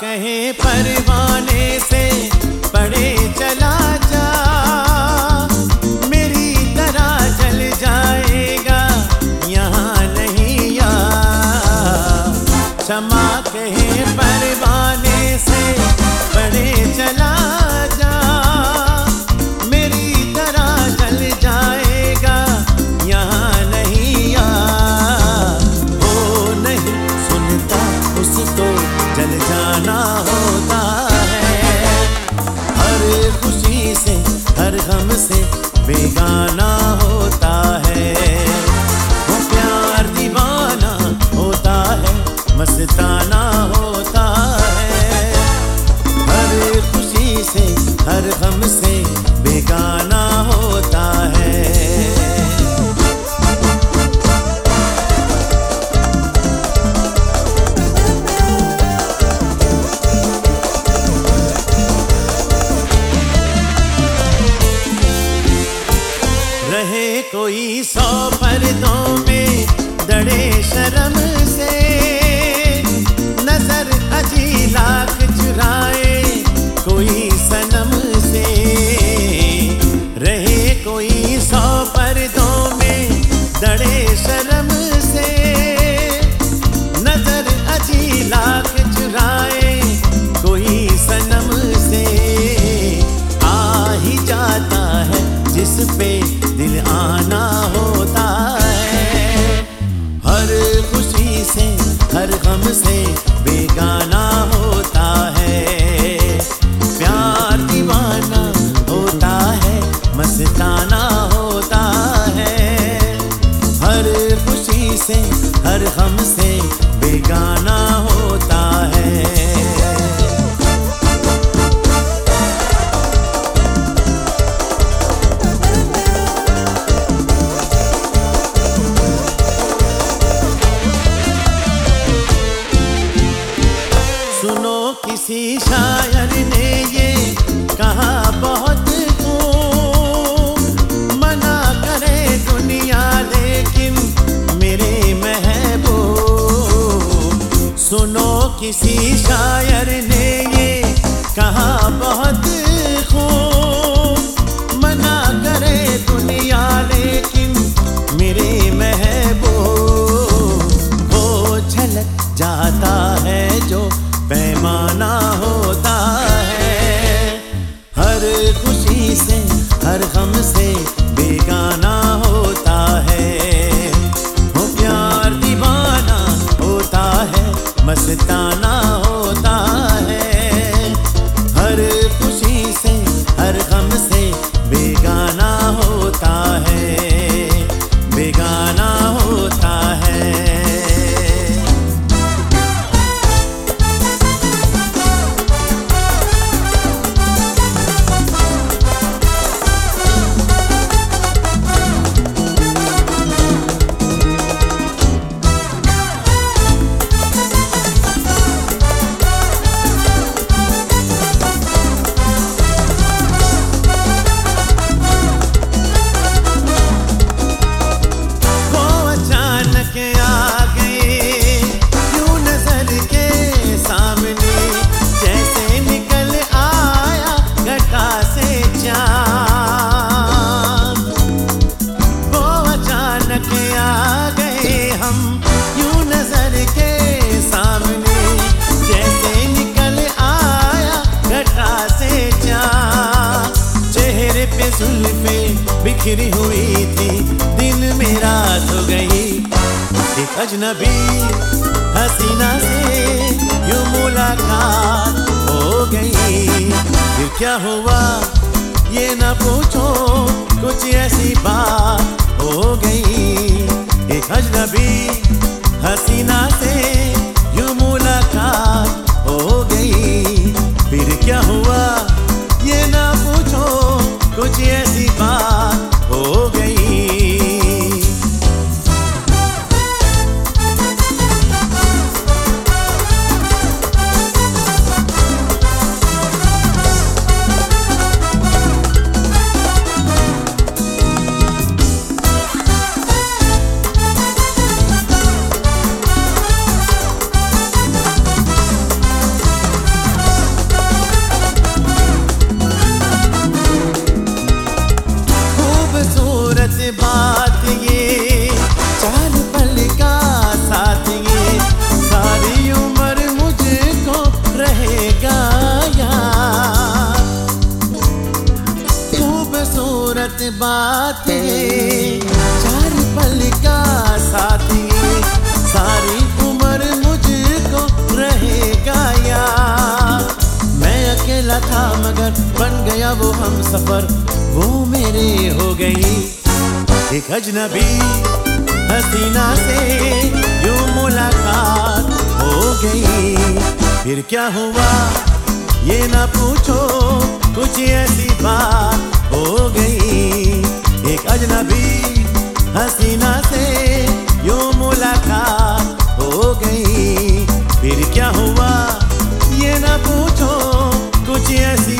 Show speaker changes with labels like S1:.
S1: कहे परवाने से गम से बेगाना होता रहे कोई सौ पर्दों में दड़े शर्म से। नज़र अजी लाख चुराए कोई किसी शायर ने ये कहा, बहुत को मना करे दुनिया, लेकिन मेरे महबूब, सुनो किसी शायर ने ये कहा, बहुत हर गम से बेगाना फिर हुई थी दिल में रात हो गई। एक अजनबी हसीना से यूँ मुलाकात हो गई। फिर क्या हुआ, ये ना पूछो, कुछ वो हम सफ़र, वो मेरे हो गई। एक अजनबी हसीना से यू मुलाकात हो गई। फिर क्या हुआ? ये ना पूछो, कुछ ऐसी बात हो गई। एक अजनबी हसीना से यू मुलाकात हो गई। फिर क्या हुआ? ये ना पूछो, कुछ ऐसी